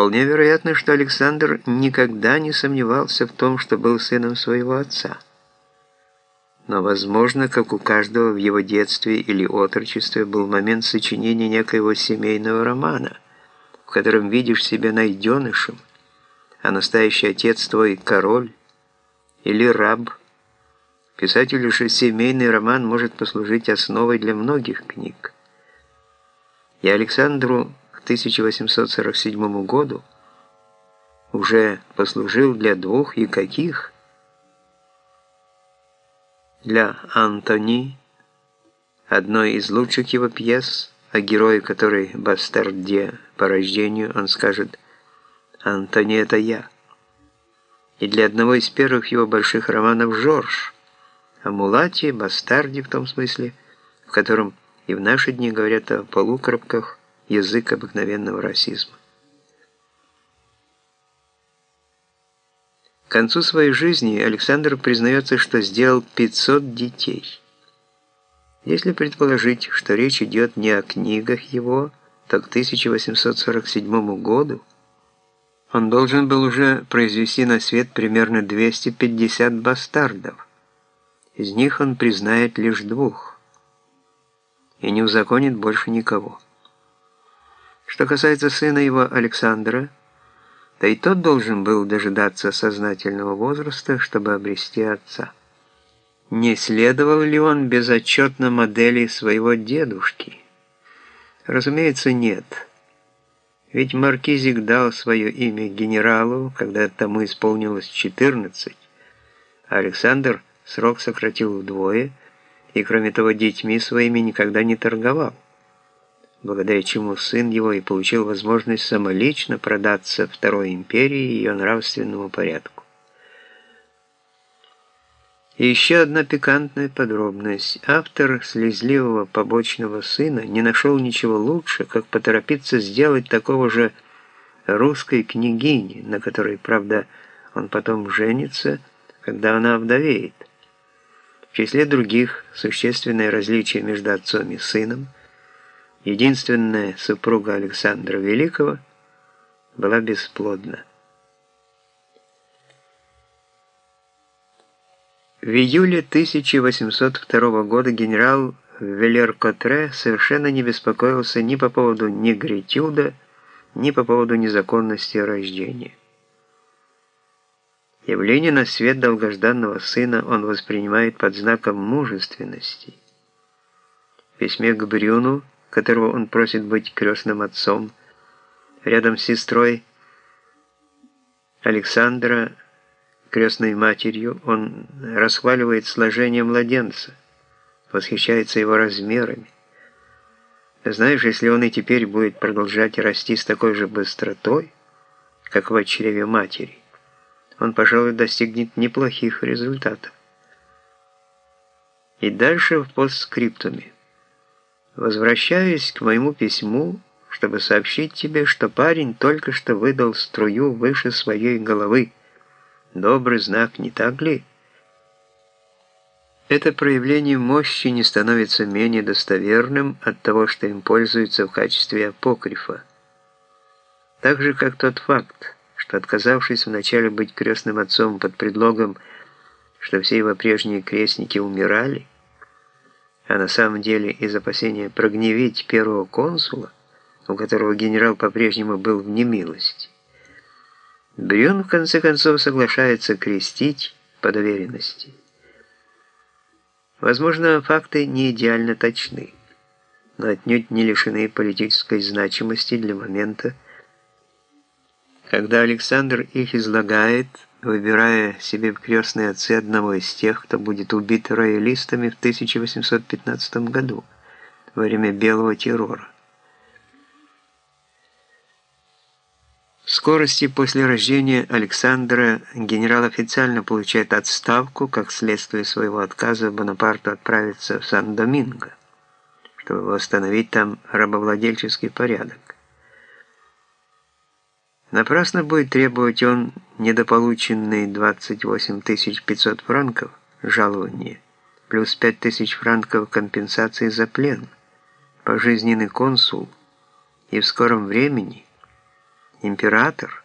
Вполне вероятно, что Александр никогда не сомневался в том, что был сыном своего отца. Но, возможно, как у каждого в его детстве или отрочестве был момент сочинения некоего семейного романа, в котором видишь себя найденышем, а настоящий отец твой король или раб. Писателю же семейный роман может послужить основой для многих книг. И Александру 1847 году уже послужил для двух и каких? Для Антони, одной из лучших его пьес, о герое которой бастарде по рождению, он скажет «Антони, это я». И для одного из первых его больших романов «Жорж», о мулате, бастарде в том смысле, в котором и в наши дни говорят о полукропках, язык обыкновенного расизма. К концу своей жизни Александр признается, что сделал 500 детей. Если предположить, что речь идет не о книгах его, то к 1847 году он должен был уже произвести на свет примерно 250 бастардов. Из них он признает лишь двух и не узаконит больше никого. Что касается сына его Александра, то и тот должен был дожидаться сознательного возраста, чтобы обрести отца. Не следовал ли он безотчетно модели своего дедушки? Разумеется, нет. Ведь Маркизик дал свое имя генералу, когда тому исполнилось 14, а Александр срок сократил вдвое, и кроме того детьми своими никогда не торговал благодаря чему сын его и получил возможность самолично продаться Второй империи и ее нравственному порядку. И еще одна пикантная подробность. Автор слезливого побочного сына не нашел ничего лучше, как поторопиться сделать такого же русской княгини, на которой, правда, он потом женится, когда она вдовеет. В числе других существенное различие между отцом и сыном – единственная супруга Александра Великого, была бесплодна. В июле 1802 года генерал Велер-Котре совершенно не беспокоился ни по поводу негритюда, ни по поводу незаконности рождения. Явление на свет долгожданного сына он воспринимает под знаком мужественности. В письме к Брюну которого он просит быть крестным отцом, рядом с сестрой Александра, крестной матерью, он расхваливает сложение младенца, восхищается его размерами. Знаешь, если он и теперь будет продолжать расти с такой же быстротой, как в чреве матери, он, пожалуй, достигнет неплохих результатов. И дальше в постскриптуме. Возвращаюсь к моему письму, чтобы сообщить тебе, что парень только что выдал струю выше своей головы. Добрый знак, не так ли? Это проявление мощи не становится менее достоверным от того, что им пользуются в качестве апокрифа. Так же, как тот факт, что отказавшись вначале быть крестным отцом под предлогом, что все его прежние крестники умирали, а на самом деле из опасения прогневить первого консула, у которого генерал по-прежнему был в немилости. Брюн в конце концов соглашается крестить по доверенности. Возможно, факты не идеально точны, но отнюдь не лишены политической значимости для момента, когда Александр их излагает, выбирая себе в крестные отцы одного из тех, кто будет убит роялистами в 1815 году, во время Белого террора. В скорости после рождения Александра генерал официально получает отставку как следствие своего отказа Бонапарту отправиться в Сан-Доминго, чтобы восстановить там рабовладельческий порядок. Напрасно будет требовать он недополученные 28 500 франков жалования, плюс 5 тысяч франков компенсации за плен, пожизненный консул, и в скором времени, император,